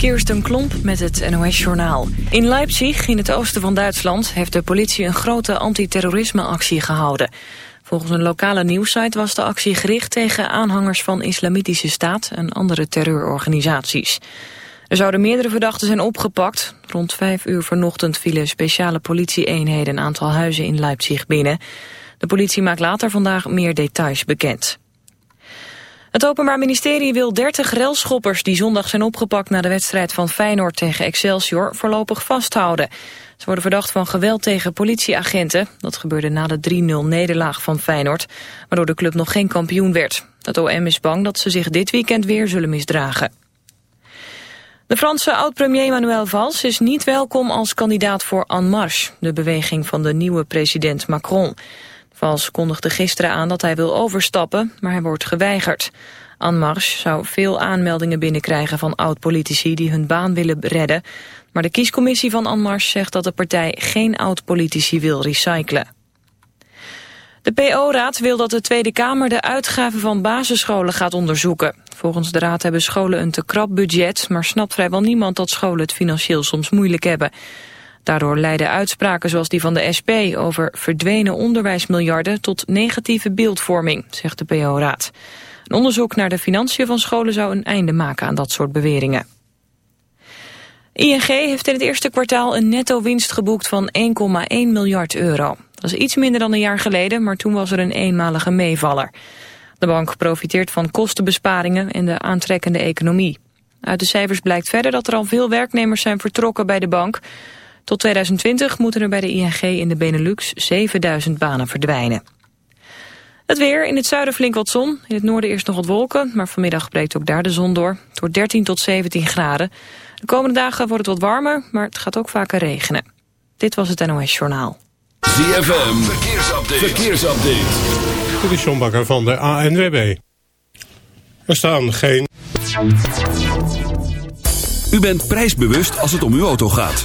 Kirsten Klomp met het NOS-journaal. In Leipzig, in het oosten van Duitsland, heeft de politie een grote antiterrorisme-actie gehouden. Volgens een lokale nieuwssite was de actie gericht tegen aanhangers van Islamitische Staat en andere terreurorganisaties. Er zouden meerdere verdachten zijn opgepakt. Rond vijf uur vanochtend vielen speciale politieeenheden een aantal huizen in Leipzig binnen. De politie maakt later vandaag meer details bekend. Het Openbaar Ministerie wil 30 relschoppers die zondag zijn opgepakt na de wedstrijd van Feyenoord tegen Excelsior voorlopig vasthouden. Ze worden verdacht van geweld tegen politieagenten. Dat gebeurde na de 3-0 nederlaag van Feyenoord, waardoor de club nog geen kampioen werd. Het OM is bang dat ze zich dit weekend weer zullen misdragen. De Franse oud-premier Manuel Valls is niet welkom als kandidaat voor En Marche, de beweging van de nieuwe president Macron. Vals kondigde gisteren aan dat hij wil overstappen, maar hij wordt geweigerd. En Marche zou veel aanmeldingen binnenkrijgen van oud-politici die hun baan willen redden. Maar de kiescommissie van En Marche zegt dat de partij geen oud-politici wil recyclen. De PO-raad wil dat de Tweede Kamer de uitgaven van basisscholen gaat onderzoeken. Volgens de raad hebben scholen een te krap budget, maar snapt vrijwel niemand dat scholen het financieel soms moeilijk hebben. Daardoor leiden uitspraken zoals die van de SP over verdwenen onderwijsmiljarden tot negatieve beeldvorming, zegt de PO-raad. Een onderzoek naar de financiën van scholen zou een einde maken aan dat soort beweringen. ING heeft in het eerste kwartaal een netto winst geboekt van 1,1 miljard euro. Dat is iets minder dan een jaar geleden, maar toen was er een eenmalige meevaller. De bank profiteert van kostenbesparingen en de aantrekkende economie. Uit de cijfers blijkt verder dat er al veel werknemers zijn vertrokken bij de bank. Tot 2020 moeten er bij de ING in de Benelux 7000 banen verdwijnen. Het weer, in het zuiden flink wat zon. In het noorden eerst nog wat wolken, maar vanmiddag breekt ook daar de zon door. Het wordt 13 tot 17 graden. De komende dagen wordt het wat warmer, maar het gaat ook vaker regenen. Dit was het NOS Journaal. ZFM, verkeersupdate. verkeersupdate. Dit is John Bakker van de ANWB. Er staan geen... U bent prijsbewust als het om uw auto gaat.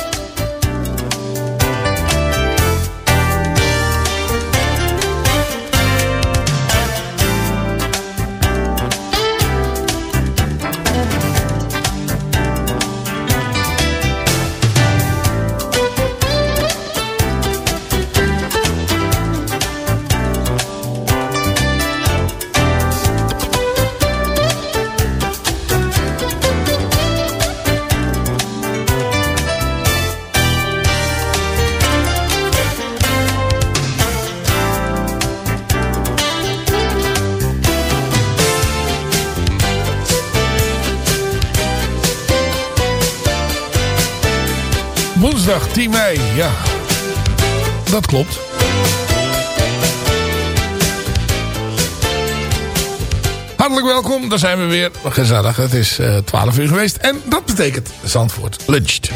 Woensdag 10 mei, ja. Dat klopt. Hartelijk welkom, daar zijn we weer. Gezellig, het is eh 12 uur geweest. En dat betekent Zandvoort luncht.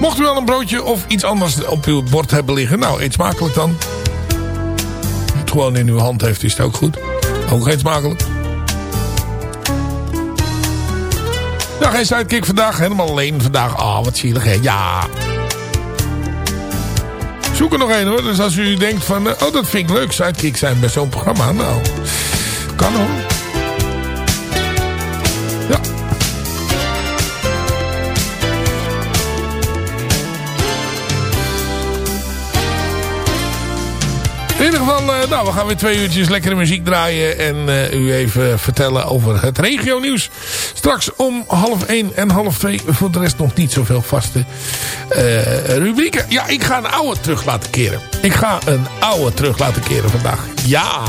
Mocht u wel een broodje of iets anders op uw bord hebben liggen... nou, eet smakelijk dan. Het gewoon in uw hand heeft, is het ook goed. Ook eet smakelijk. Ja, geen sidekick vandaag. Helemaal alleen vandaag. Ah, wat zielig, hè. Ja. Zoek er nog één, hoor. Dus als u denkt van... eh, oh, dat vind ik leuk. Sidekick zijn bij zo'n programma. Nou, kan hoor. Ja. In ieder geval, eh, nou, we gaan weer twee uurtjes lekkere muziek draaien. En eh, u even vertellen over het regionieuws. Straks om half één en half twee. Voor de rest nog niet zoveel vaste eh, rubrieken. Ja, ik ga een oude terug laten keren. Ik ga een oude terug laten keren vandaag. Ja.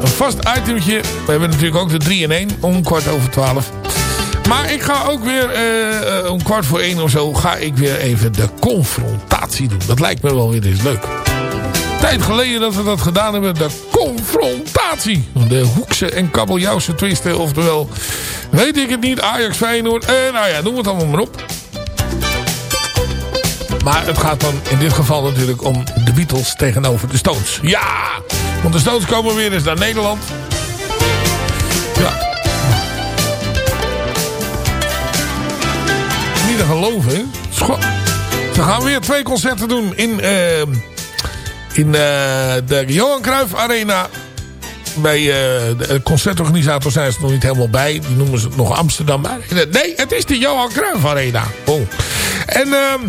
Een vast itemtje. We hebben natuurlijk ook de 3 in 1 om kwart over 12. Maar ik ga ook weer eh, eh, om kwart voor 1 of zo... ga ik weer even de confrontatie doen. Dat lijkt me wel weer eens leuk. Tijd geleden dat we dat gedaan hebben. De confrontatie. De hoekse en kabeljauwse twisten. Oftewel, weet ik het niet. Ajax Feyenoord. Eh, nou ja, noem het allemaal maar op. Maar het gaat dan in dit geval natuurlijk om de Beatles tegenover de Stones. Ja! Want de Stones komen weer eens naar Nederland. Ja. Niet te geloven, hè? Ze gaan weer twee concerten doen in, eh, in eh, de Johan Cruijff Arena. Bij eh, de concertorganisator zijn ze nog niet helemaal bij. Die noemen ze het nog Amsterdam Arena. Nee, het is de Johan Cruijff Arena. Oh. En... ehm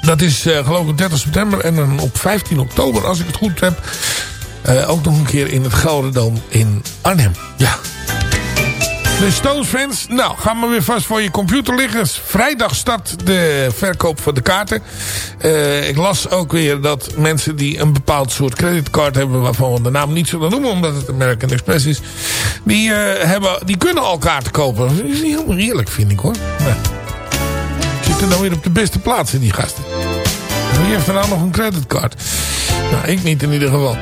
dat is uh, geloof ik 30 september. En dan op 15 oktober, als ik het goed heb... Ook nog een keer in het Gelderdoom in Arnhem. Ja. De Stones fans, nou, ga maar weer vast voor je computer liggen. Vrijdag start de verkoop van de kaarten. Uh, ik las ook weer dat mensen die een bepaald soort creditcard hebben... waarvan we de naam niet zullen noemen, omdat het American Express is... die, hebben, die kunnen al kaarten kopen. Dat is niet helemaal eerlijk, vind ik hoor. Nee zitten nou weer op de beste plaats in die gasten. Wie heeft er nou nog een creditcard? Nou, ik niet in ieder geval.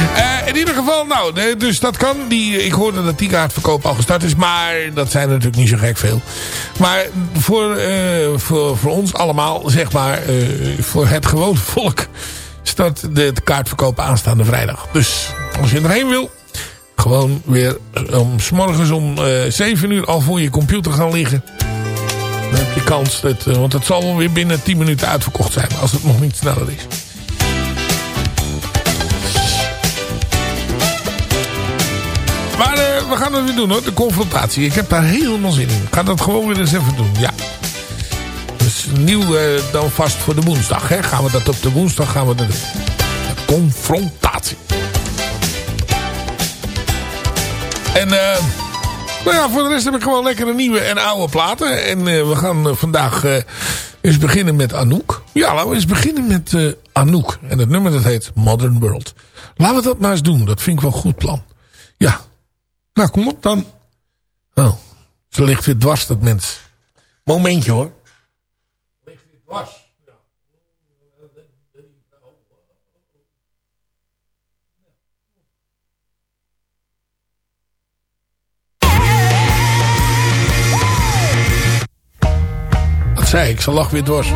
Uh, in ieder geval, nou, dus dat kan. Die, ik hoorde dat die kaartverkoop al gestart is. Maar dat zijn er natuurlijk niet zo gek veel. Maar voor, uh, voor, voor ons allemaal, zeg maar, uh, voor het gewone volk... start de, kaartverkoop aanstaande vrijdag. Dus als je erheen wil, gewoon weer om, s morgens om 7 uur al voor je computer gaan liggen... Dan heb je kans, dat, want het zal wel weer binnen 10 minuten uitverkocht zijn. Als het nog niet sneller is. Gaan het weer doen hoor, de confrontatie. Ik heb daar helemaal zin in. Ik ga dat gewoon weer eens even doen, ja. Dus nieuw uh, dan vast voor de woensdag. Hè? Gaan we dat op de woensdag gaan we doen. De confrontatie. En... eh nou ja, voor de rest heb ik gewoon lekkere nieuwe en oude platen. En uh, we gaan uh, vandaag eens beginnen met Anouk. Ja, laten we eens beginnen met Anouk. En het nummer dat heet Modern World. Laten we dat maar eens doen. Dat vind ik wel een goed plan. Ja. Nou, kom op dan. Oh, ze ligt weer dwars, dat mens. Momentje hoor. Ligt weer dwars. zei ik, ze lag weer dwars.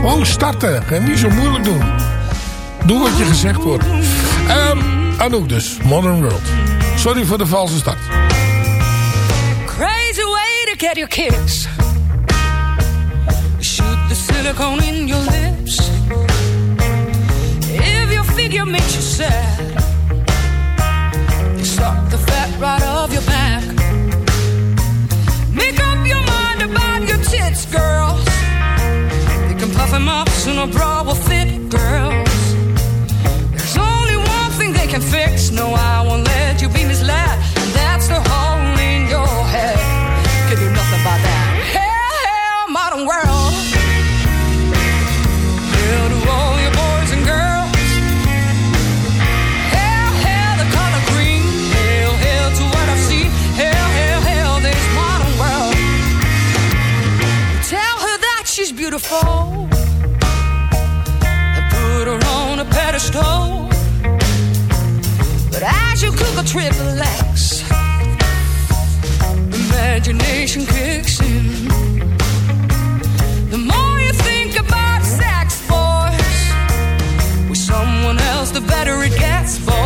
Gewoon starten en niet zo moeilijk doen. Doe wat je gezegd wordt. Um, Anouk dus, Modern World. Sorry voor de valse start. Crazy way to get your kicks. Shoot the silicone in your lips. If your figure makes you sad. You suck the fat right off your back. Make up your mind about your tits, girls. They can puff them up bra will fit, girls. Can fix. No, I won't let you be triple X. Imagination kicks in. The more you think about sex boys, with someone else, the better it gets for.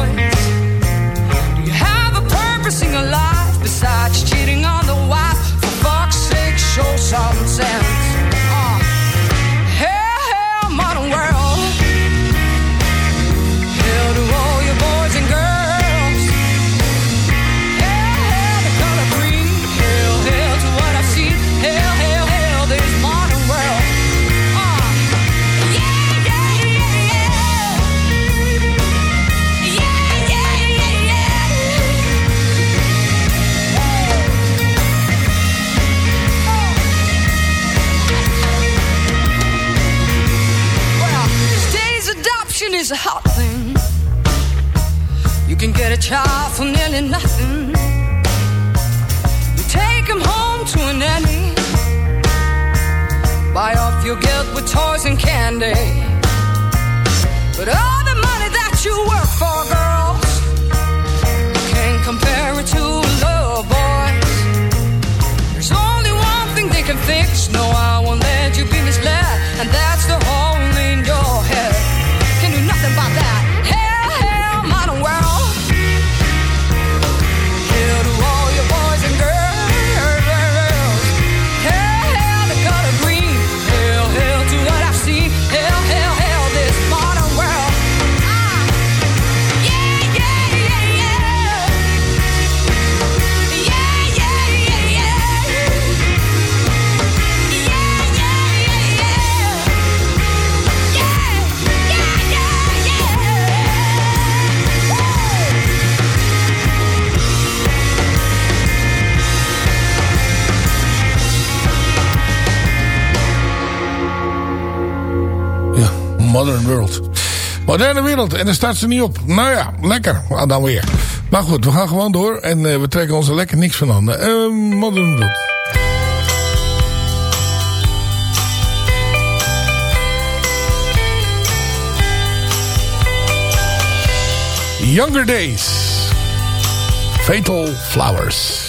really nothing. You take him home to a nanny. Buy off your guilt with toys and candy. But oh, Modern World. Moderne wereld. En dan staat ze niet op. Nou ja, lekker. Ah, dan weer. Maar goed, we gaan gewoon door. En eh, we trekken ons er lekker niks van aan. Ehm, modern World. Younger Days. Fatal Flowers.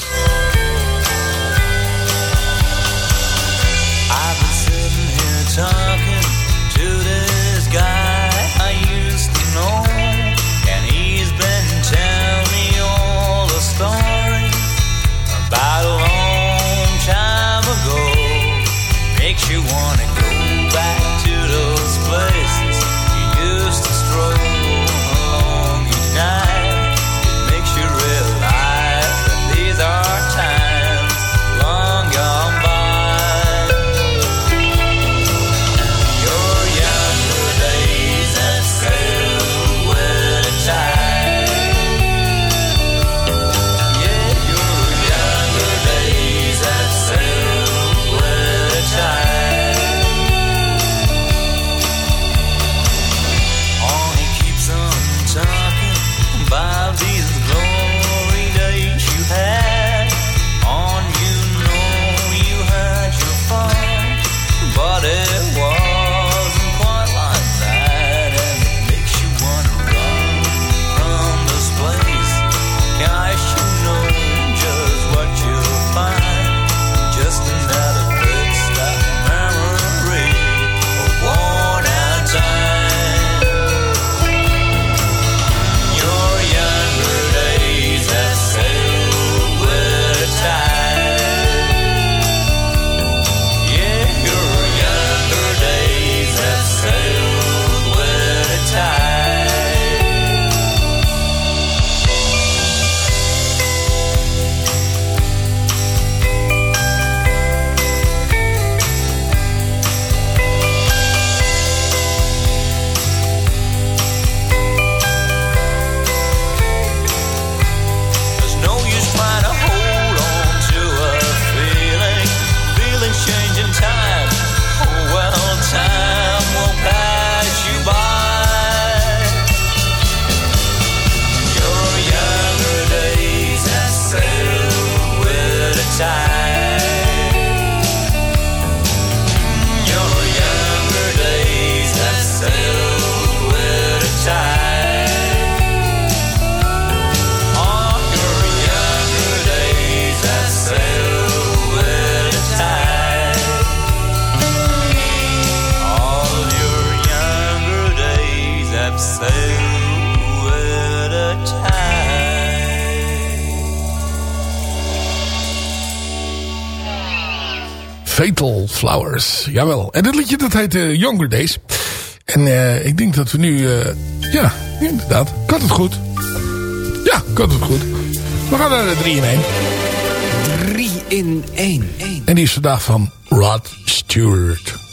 Flowers. Jawel. En dat liedje dat heet uh, Younger Days. En uh, ik denk dat we nu... Uh, ja, inderdaad. Kan het goed. Ja, kan het goed. We gaan naar de 3 in 1. 3 in 1. En die is vandaag van Rod Stewart.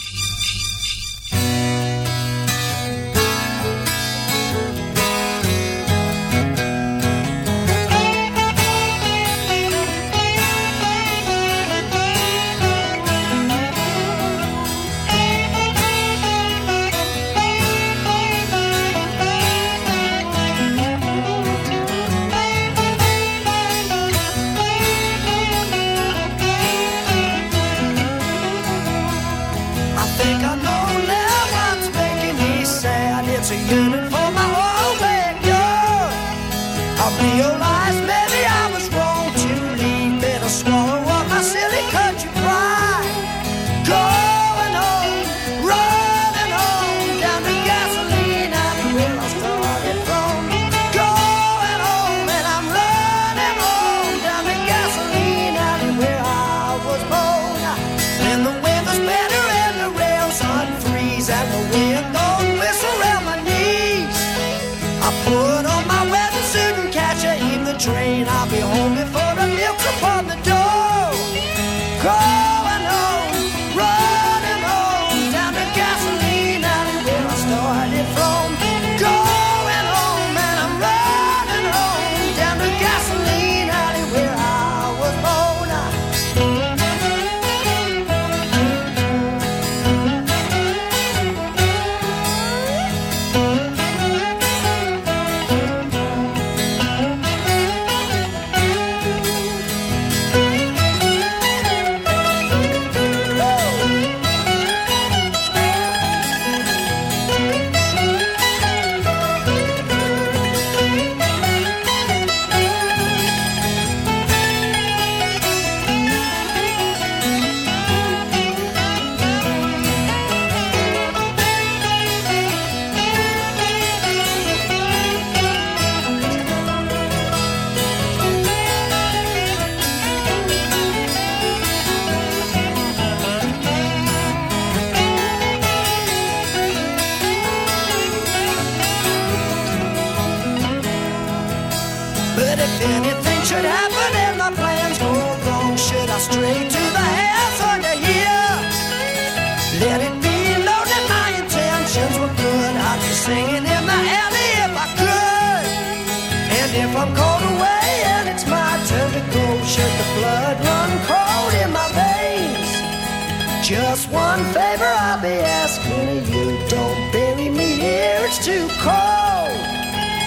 blood run cold in my veins. Just one favor I'll be asking of you. Don't bury me here, it's too cold.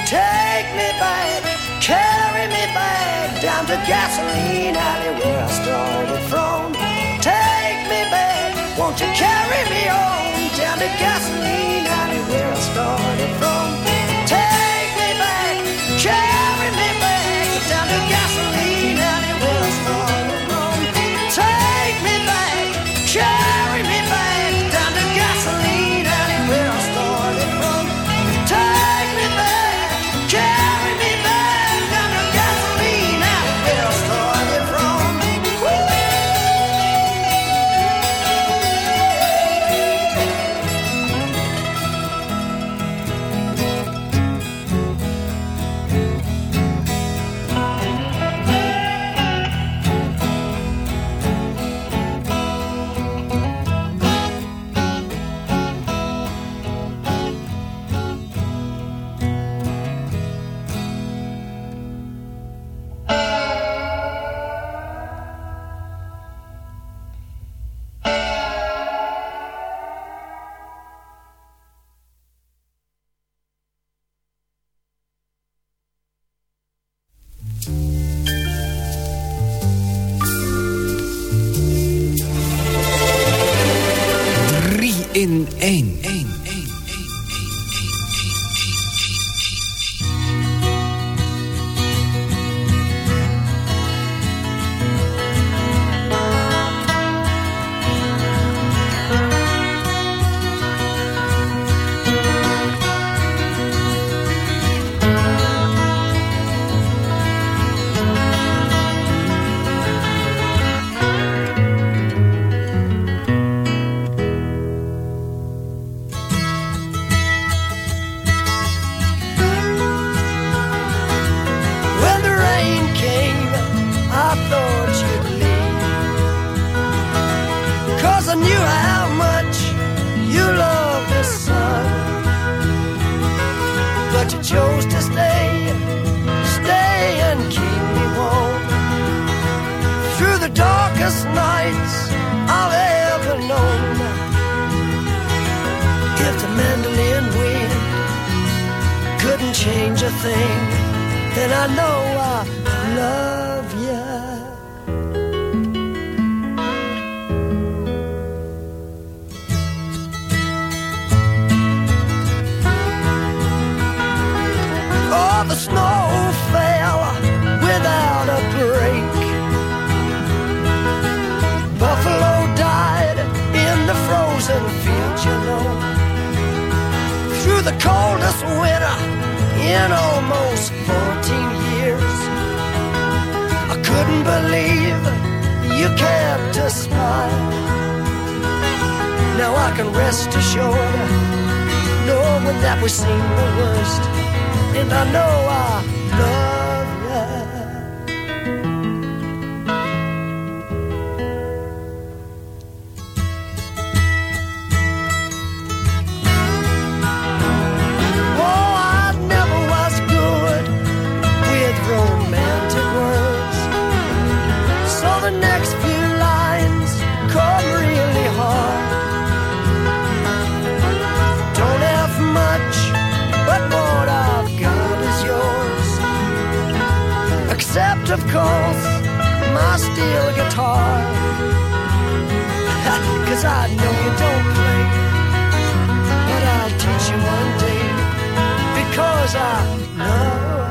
Take me back, carry me back down to gasoline alley where I started from. Take me back, won't you carry me on down to gasoline? of course, my steel guitar. Cause I know you don't play, but I'll teach you one day. Because I love.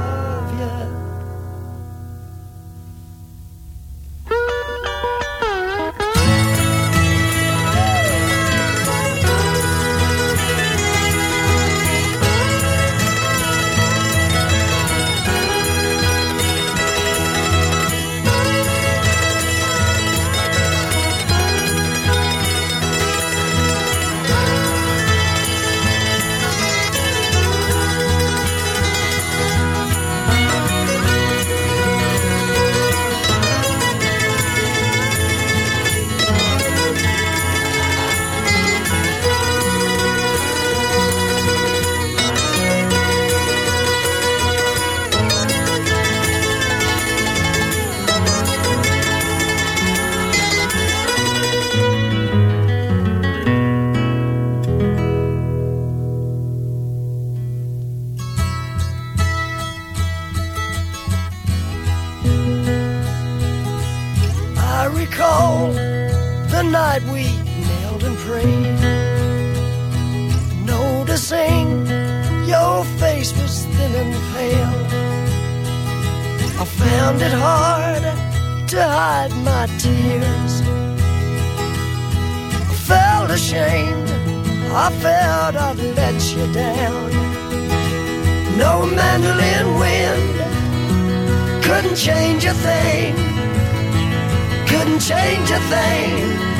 I felt I'd let you down. No mandolin wind couldn't change a thing, couldn't change a thing.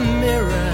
Mirror.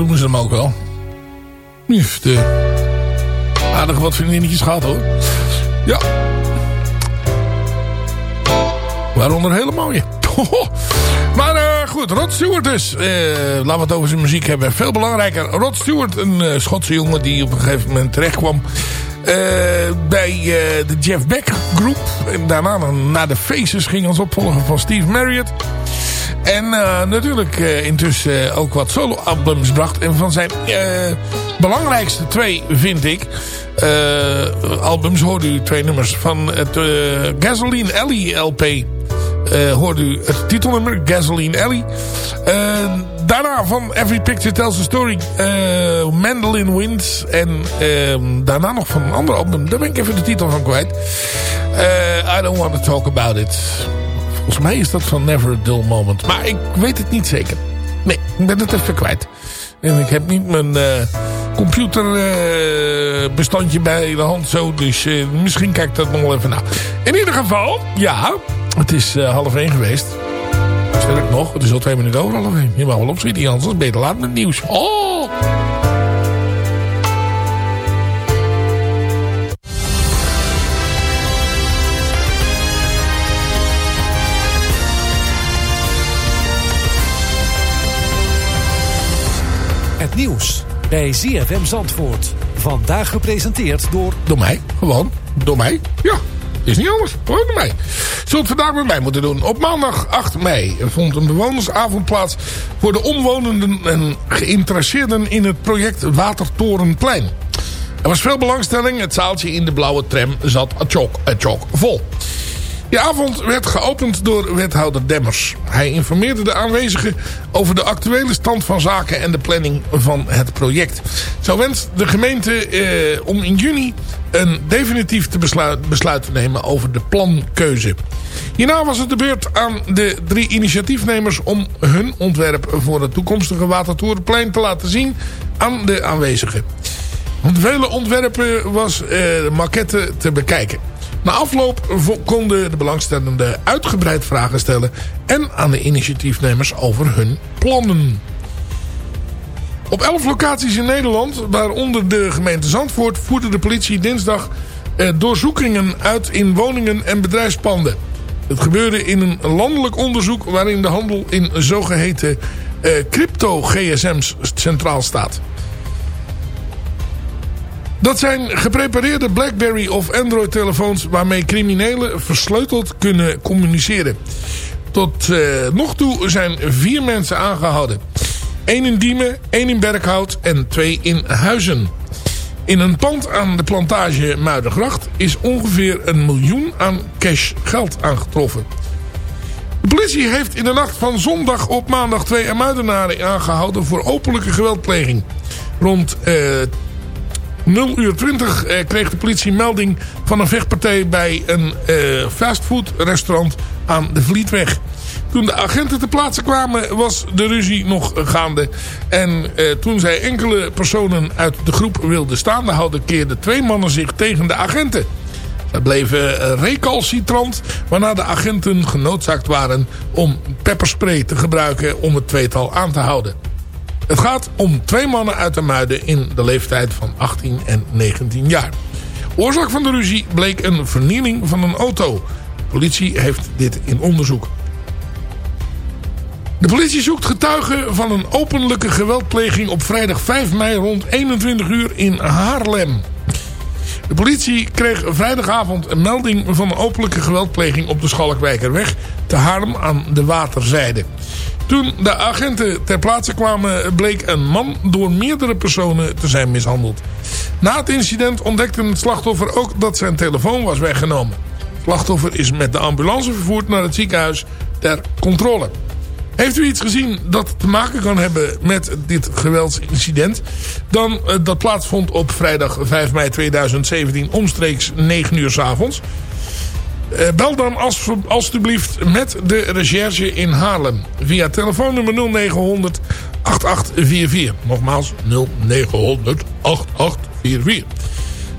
Noemen ze hem ook wel. Heeft aardig wat vriendinnetjes gehad hoor. Ja. Waaronder hele mooie. maar eh, goed, Rod Stewart dus. Eh, laten we het over zijn muziek hebben. Veel belangrijker. Rod Stewart, een eh, Schotse jongen die op een gegeven moment terecht kwam eh, bij de Jeff Beck Group. En daarna naar de Faces ging als opvolger van Steve Marriott. En eh, natuurlijk eh, intussen ook wat solo-albums bracht. En van zijn eh, belangrijkste twee, vind ik... albums hoorde u twee nummers van het Gasoline Alley LP. hoorde u het titelnummer Gasoline Alley. Daarna van Every Picture Tells a Story. Mandolin Winds. En ehm, daarna nog van een ander album. Daar ben ik even de titel van kwijt. I Don't Want to Talk About It. Volgens mij is dat van Never a Dull Moment. Maar ik weet het niet zeker. Nee, ik ben het even kwijt. En ik heb niet mijn eh computerbestandje bij de hand zo. Dus eh, misschien kijk ik dat nog wel even na. In ieder geval, ja, het is eh, half één geweest. Sterk nog, het is al twee minuten over half één. Je mag wel opschieten, anders ben je te laat met nieuws. Oh! Nieuws bij ZFM Zandvoort. Vandaag gepresenteerd door... Door mij, gewoon. Door mij. Ja, is niet anders. Gewoon door mij. Zult vandaag met mij moeten doen. Op maandag 8 mei vond een bewonersavond plaats... voor de omwonenden en geïnteresseerden in het project Watertorenplein. Er was veel belangstelling. Het zaaltje in de blauwe tram zat chock, chock vol. Die avond werd geopend door wethouder Demmers. Hij informeerde de aanwezigen over de actuele stand van zaken en de planning van het project. Zo wenst de gemeente eh, om in juni een definitief te besluit, besluit te nemen over de plankeuze. Hierna was het de beurt aan de drie initiatiefnemers om hun ontwerp voor het toekomstige Watertorenplein te laten zien aan de aanwezigen. Want vele ontwerpen was eh, de maquette te bekijken. Na afloop konden de belangstellenden uitgebreid vragen stellen... en aan de initiatiefnemers over hun plannen. Op elf locaties in Nederland, waaronder de gemeente Zandvoort... voerde de politie dinsdag eh, doorzoekingen uit in woningen en bedrijfspanden. Het gebeurde in een landelijk onderzoek... waarin de handel in zogeheten eh, crypto-GSM's centraal staat. Dat zijn geprepareerde Blackberry of Android telefoons waarmee criminelen versleuteld kunnen communiceren. Tot eh, nog toe zijn vier mensen aangehouden. Eén in Diemen, één in Berkhout en twee in Huizen. In een pand aan de plantage Muidergracht is ongeveer een miljoen aan cash geld aangetroffen. De politie heeft in de nacht van zondag op maandag twee Muidenaren aangehouden voor openlijke geweldpleging. Rond eh, 0 uur 20 eh, kreeg de politie melding van een vechtpartij bij een eh, fastfoodrestaurant aan de Vlietweg. Toen de agenten ter plaatse kwamen was de ruzie nog gaande. En eh, toen zij enkele personen uit de groep wilden staande houden... keerden twee mannen zich tegen de agenten. Zij bleven eh, recalcitrant, waarna de agenten genoodzaakt waren om pepperspray te gebruiken om het tweetal aan te houden. Het gaat om twee mannen uit de Muiden in de leeftijd van 18 en 19 jaar. Oorzaak van de ruzie bleek een vernieling van een auto. De politie heeft dit in onderzoek. De politie zoekt getuigen van een openlijke geweldpleging op vrijdag 5 mei rond 21 uur in Haarlem. De politie kreeg vrijdagavond een melding van een openlijke geweldpleging op de Schalkwijkerweg te Haarlem aan de waterzijde. Toen de agenten ter plaatse kwamen bleek een man door meerdere personen te zijn mishandeld. Na het incident ontdekte het slachtoffer ook dat zijn telefoon was weggenomen. Het slachtoffer is met de ambulance vervoerd naar het ziekenhuis ter controle. Heeft u iets gezien dat te maken kan hebben met dit geweldsincident? Dan uh, dat plaatsvond op vrijdag 5 mei 2017 omstreeks 9 uur s avonds. Uh, bel dan als, met de recherche in Haarlem. Via telefoonnummer 0900 8844. Nogmaals 0900 8844.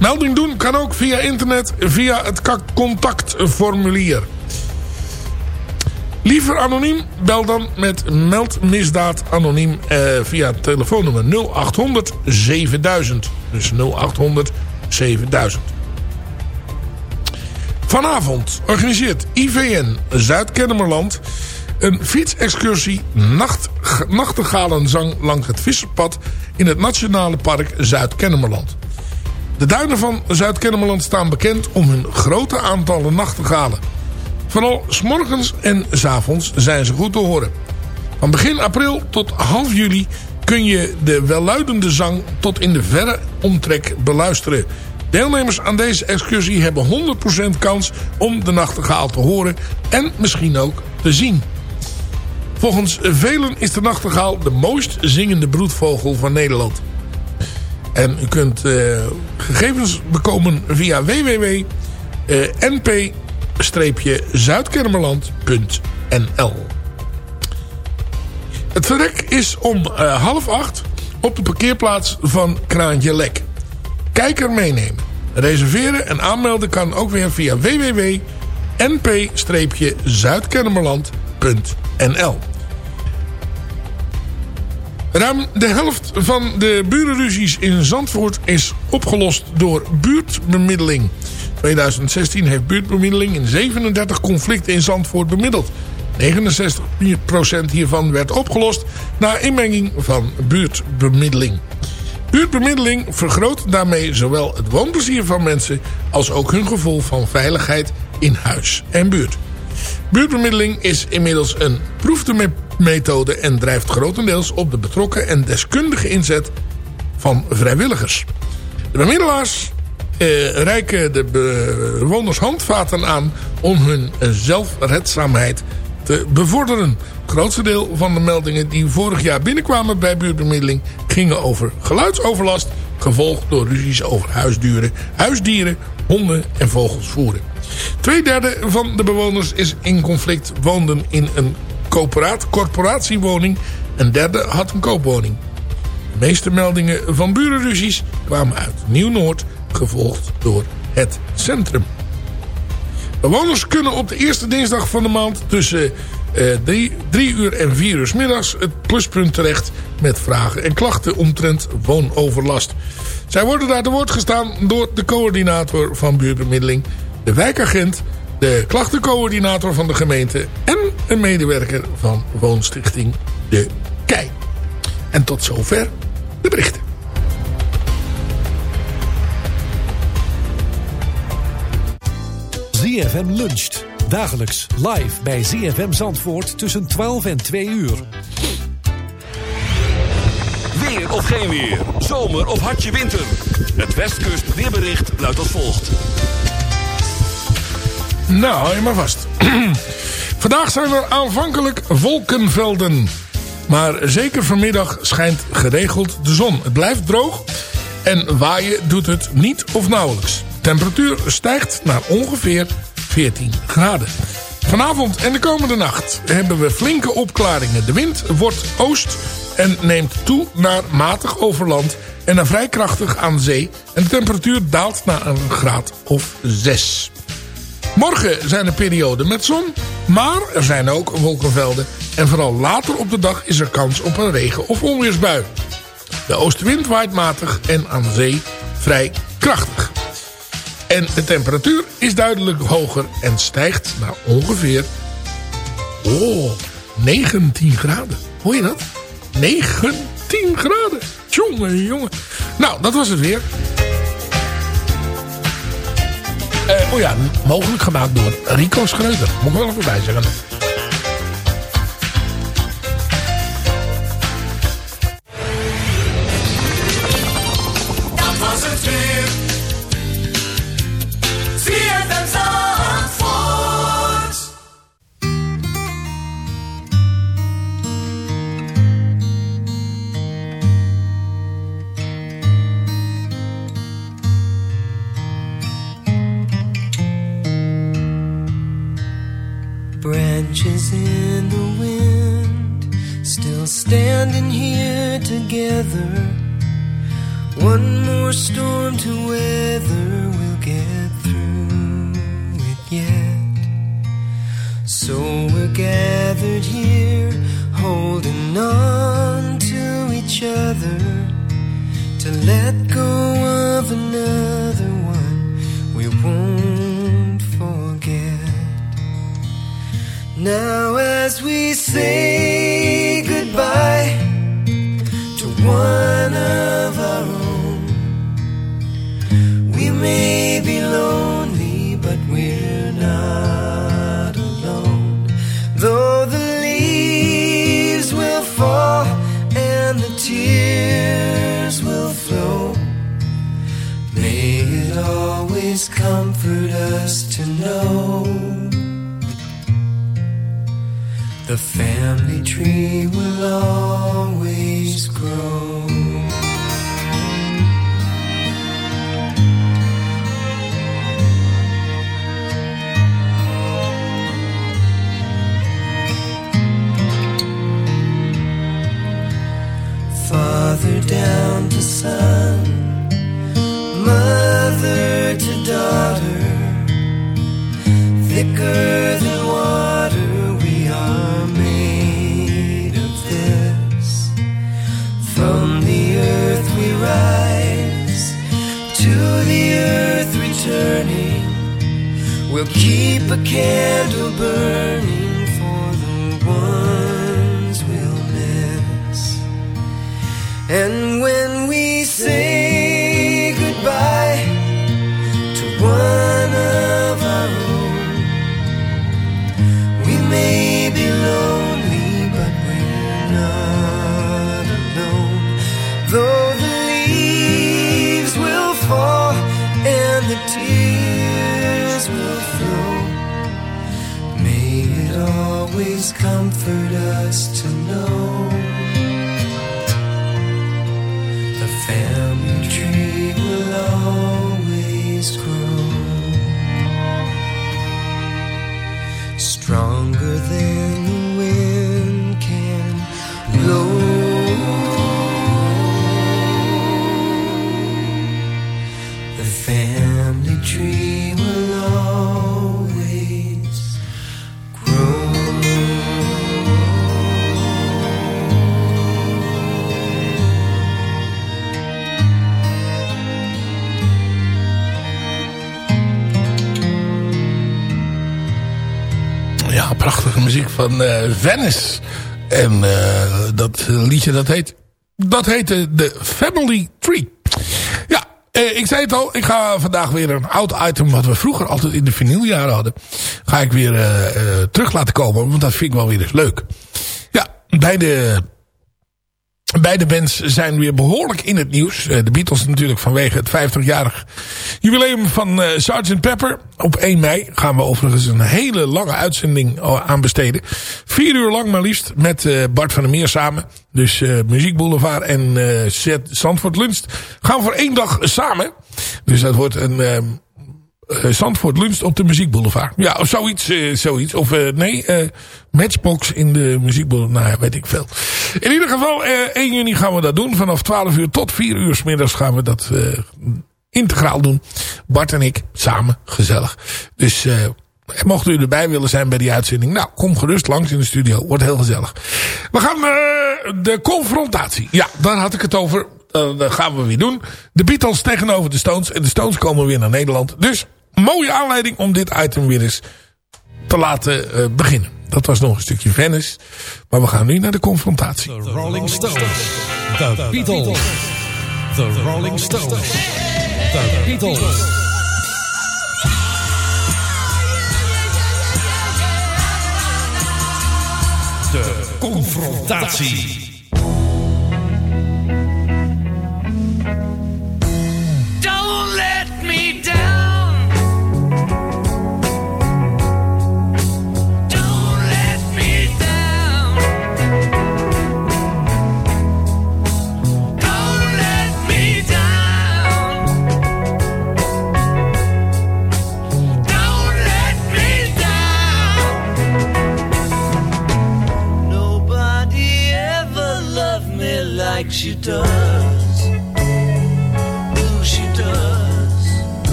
Melding doen kan ook via internet via het contactformulier. Liever anoniem, bel dan met meldmisdaad anoniem eh, via telefoonnummer 0800 7000. Dus 0800 7000. Vanavond organiseert IVN Zuid-Kennemerland een fietsexcursie nacht, nachtegaalenzang langs het Visserpad in het Nationale Park Zuid-Kennemerland. De duinen van Zuid-Kennemerland staan bekend om hun grote aantallen nachtegalen. Vooral s'morgens en s'avonds zijn ze goed te horen. Van begin april tot half juli kun je de welluidende zang tot in de verre omtrek beluisteren. Deelnemers aan deze excursie hebben 100% kans om de nachtegaal te horen en misschien ook te zien. Volgens velen is de nachtegaal de mooist zingende broedvogel van Nederland. En u kunt eh, gegevens bekomen via www.np-zuidkermeland.nl Het verrek is om eh, half acht op de parkeerplaats van Kraantje Lek. Kijker meenemen. Reserveren en aanmelden kan ook weer via www.np-zuidkennemerland.nl Ruim de helft van de burenruzies in Zandvoort is opgelost door buurtbemiddeling. 2016 heeft buurtbemiddeling in 37 conflicten in Zandvoort bemiddeld. 69% hiervan werd opgelost na inmenging van buurtbemiddeling. Buurtbemiddeling vergroot daarmee zowel het woonplezier van mensen... als ook hun gevoel van veiligheid in huis en buurt. Buurtbemiddeling is inmiddels een proefmethode... en drijft grotendeels op de betrokken en deskundige inzet van vrijwilligers. De bemiddelaars eh, reiken de bewoners handvaten aan om hun zelfredzaamheid te bevorderen. Het grootste deel van de meldingen die vorig jaar binnenkwamen bij buurtbemiddeling gingen over geluidsoverlast, gevolgd door ruzies over huisdieren, huisdieren, honden en vogels voeren. Tweederde van de bewoners is in conflict woonden in een corporatiewoning. Een derde had een koopwoning. De meeste meldingen van burenruzies kwamen uit Nieuw-Noord, gevolgd door het centrum. Bewoners kunnen op de eerste dinsdag van de maand tussen 3 uh, uur en 4 uur s middags het pluspunt terecht met vragen en klachten omtrent woonoverlast. Zij worden daar te woord gestaan door de coördinator van buurtbemiddeling, de wijkagent, de klachtencoördinator van de gemeente en een medewerker van woonstichting De Kei. En tot zover de berichten. ZFM luncht. Dagelijks live bij ZFM Zandvoort tussen 12 en 2 uur. Weer of geen weer. Zomer of hartje winter. Het Westkust weerbericht luidt als volgt. Nou, hou je maar vast. Vandaag zijn er aanvankelijk wolkenvelden. Maar zeker vanmiddag schijnt geregeld de zon. Het blijft droog en waaien doet het niet of nauwelijks. Temperatuur stijgt naar ongeveer 14 graden. Vanavond en de komende nacht hebben we flinke opklaringen. De wind wordt oost en neemt toe naar matig over land en naar vrij krachtig aan zee. En de temperatuur daalt naar een graad of 6. Morgen zijn er perioden met zon, maar er zijn ook wolkenvelden. En vooral later op de dag is er kans op een regen- of onweersbui. De oostenwind waait matig en aan zee vrij krachtig. En de temperatuur is duidelijk hoger en stijgt naar ongeveer oh, 19 graden. Hoor je dat? 19 graden. Jongen, jongen. Nou, dat was het weer. Eh, oh ja, mogelijk gemaakt door Rico Schreuder. Moet ik wel even bij zeggen. Together. One more storm to weather, we'll get through it yet. So we're gathered here, holding on to each other to let go of another one we won't forget. Now, as we say The family tree will always grow. Father down to son, mother to daughter, thicker than We'll keep a candle burning van eh, Venice. En eh, dat liedje dat heet... Dat heette The Family Tree. Ja, eh, ik zei het al. Ik ga vandaag weer een oud item... wat we vroeger altijd in de vinyljaren hadden... ga ik weer terug laten komen. Want dat vind ik wel weer eens leuk. Ja, bij de... Beide bands zijn weer behoorlijk in het nieuws. Eh, De Beatles natuurlijk vanwege het 50-jarig jubileum van eh, Sgt. Pepper. Op 1 mei gaan we overigens een hele lange uitzending eh, aan besteden. Vier uur lang maar liefst met Bart van der Meer samen. Dus eh Muziek Boulevard en Zet- Zandvoort Lunch gaan voor één dag samen. Dus dat wordt een... eh, eh, Zandvoort luncht op de muziekboulevard. Ja, of zoiets. eh, zoiets. Of eh, nee, eh, Matchbox in de muziekboulevard. Nou ja, weet ik veel. In ieder geval, eh 1 juni gaan we dat doen. Vanaf 12 uur tot 4 uur s middags gaan we dat eh, integraal doen. Bart en ik samen. Gezellig. Dus eh mocht u erbij willen zijn bij die uitzending. Nou, kom gerust langs in de studio. Wordt heel gezellig. We gaan eh, de confrontatie. Ja, daar had ik het over. Eh, dat gaan we weer doen. De Beatles tegenover de Stones. En de Stones komen weer naar Nederland. Dus mooie aanleiding om dit item weer eens te laten eh, beginnen. Dat was nog een stukje Venice. Maar we gaan nu naar de confrontatie. The Rolling Stones. The Beatles. The Rolling Stones. The Beatles. De confrontatie.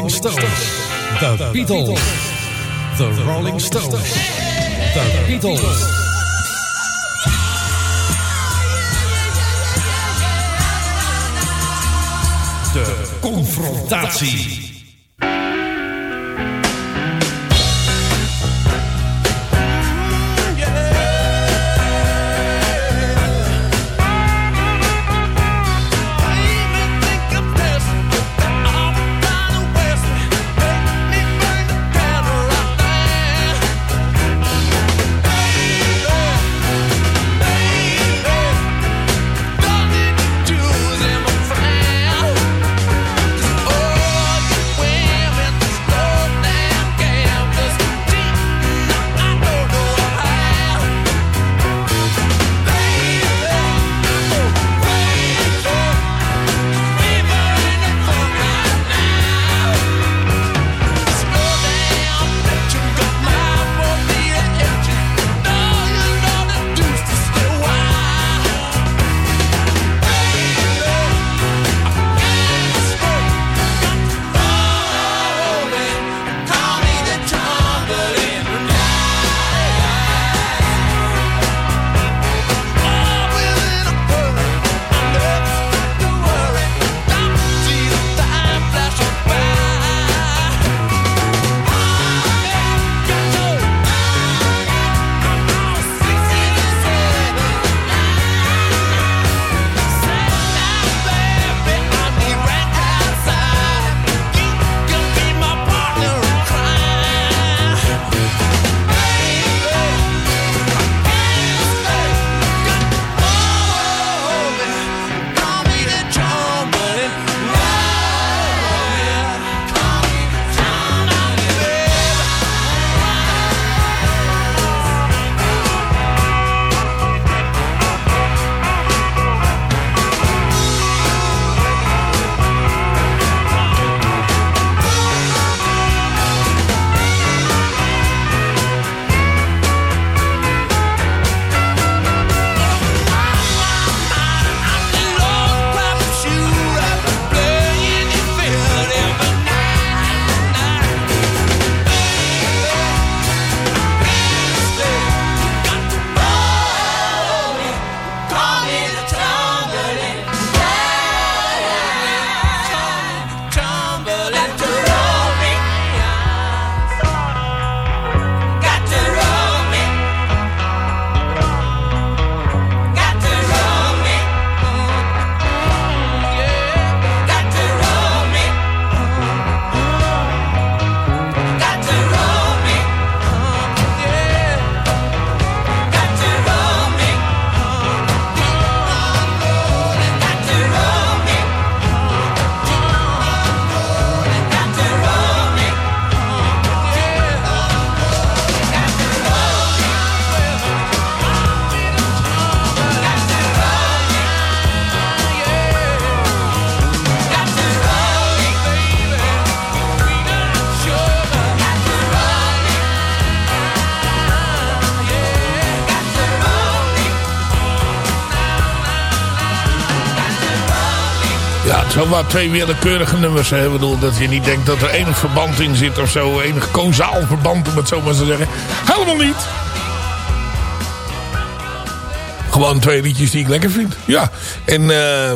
Rolling Stones. The Beatles. The Rolling Stones. The Beatles. De confrontatie. Zomaar twee willekeurige nummers. Hè. Ik bedoel, dat je niet denkt dat er enig verband in zit of zo. Enig causaal verband, om het zo maar te zeggen. Helemaal niet. Gewoon twee liedjes die ik lekker vind. Ja. En uh,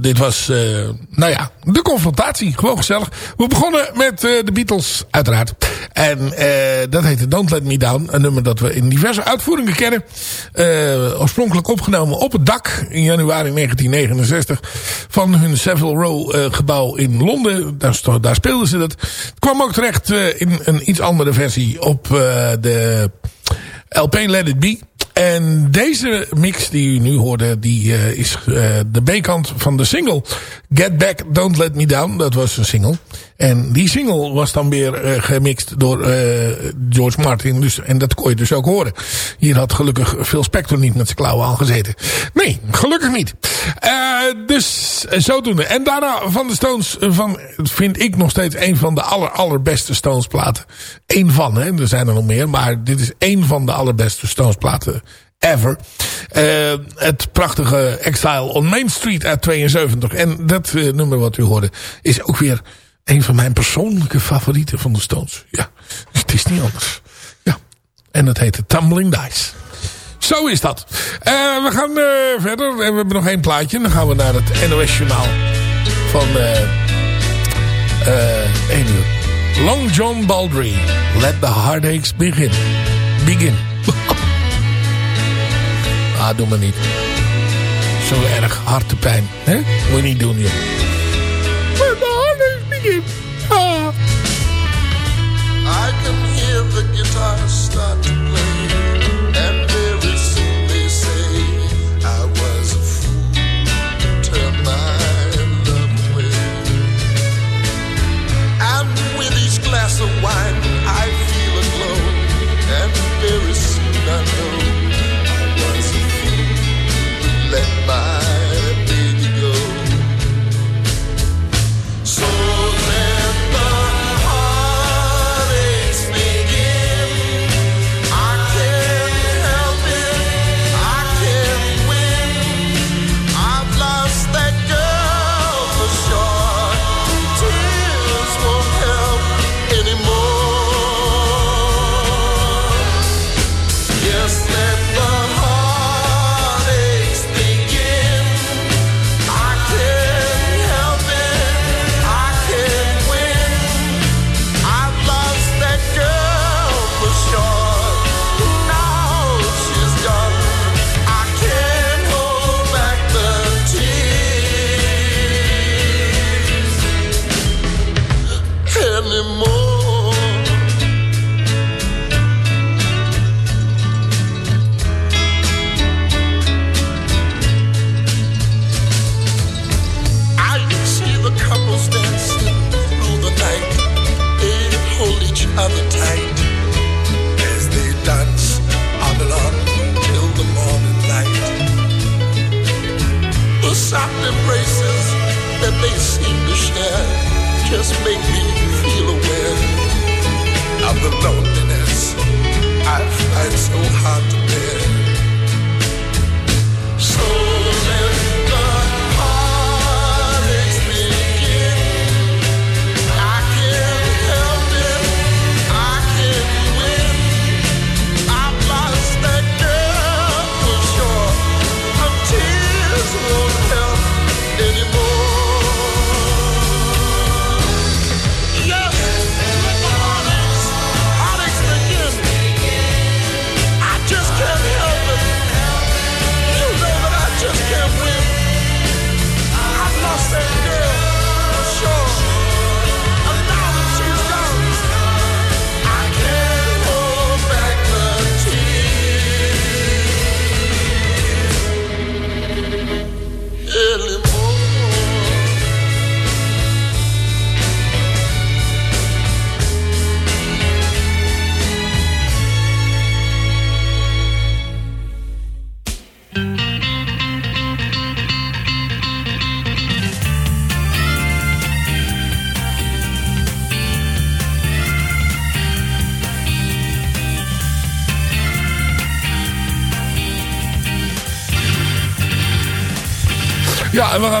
dit was, uh, nou ja, de confrontatie. Gewoon gezellig. We begonnen met uh, de Beatles, uiteraard. En dat heette Don't Let Me Down. Een nummer dat we in diverse uitvoeringen kennen. oorspronkelijk opgenomen op het dak in januari 1969. Van hun Savile Row gebouw in Londen. Daar, daar speelden ze dat. Het kwam ook terecht in een iets andere versie op de LP Let It Be. En deze mix die u nu hoorde, die uh, is uh, de B-kant van de single Get Back, Don't Let Me Down. Dat was een single. En die single was dan weer uh, gemixt door George Martin. Dus, en dat kon je dus ook horen. Hier had gelukkig Phil Spector niet met zijn klauwen aan gezeten. Nee, gelukkig niet. dus zodoende. En daarna van de Stones, van, vind ik nog steeds een van de aller, allerbeste Stones platen. Eén van, hè. Er zijn er nog meer. Maar dit is één van de allerbeste Stones platen ever. Uh, het prachtige Exile on Main Street uit 72. En dat uh, nummer wat u hoorde is ook weer een van mijn persoonlijke favorieten van de Stones. Ja, het is niet anders. Ja, en dat heet Tumbling Dice. Zo is dat. Uh, we gaan verder. En we hebben nog één plaatje. Dan gaan we naar het NOS Journaal van 1 uur. Long John Baldry. Let the heartaches begin. Begin. Ah, doe maar niet. Zo erg hartepijn. hè? Moet je niet doen, joh.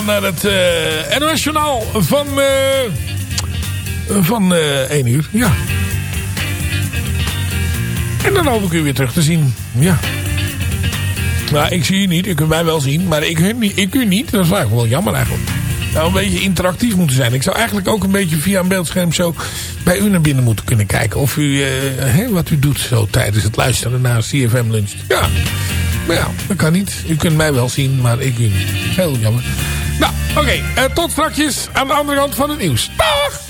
Naar het eh NOS van, eh van eh 1 uur. Ja. En dan hoop ik u weer terug te zien. Ja. Nou, ik zie u niet. U kunt mij wel zien. Maar ik, ik u niet. Dat is eigenlijk wel jammer eigenlijk. Nou, een beetje interactief moeten zijn. Ik zou eigenlijk ook een beetje via een beeldscherm zo bij u naar binnen moeten kunnen kijken. Of u, wat u doet zo tijdens het luisteren naar CFM Lunch. Ja. Maar ja, dat kan niet. U kunt mij wel zien, maar ik u niet. Heel jammer. Oké. eh, tot straks aan de andere kant van het nieuws. Dag!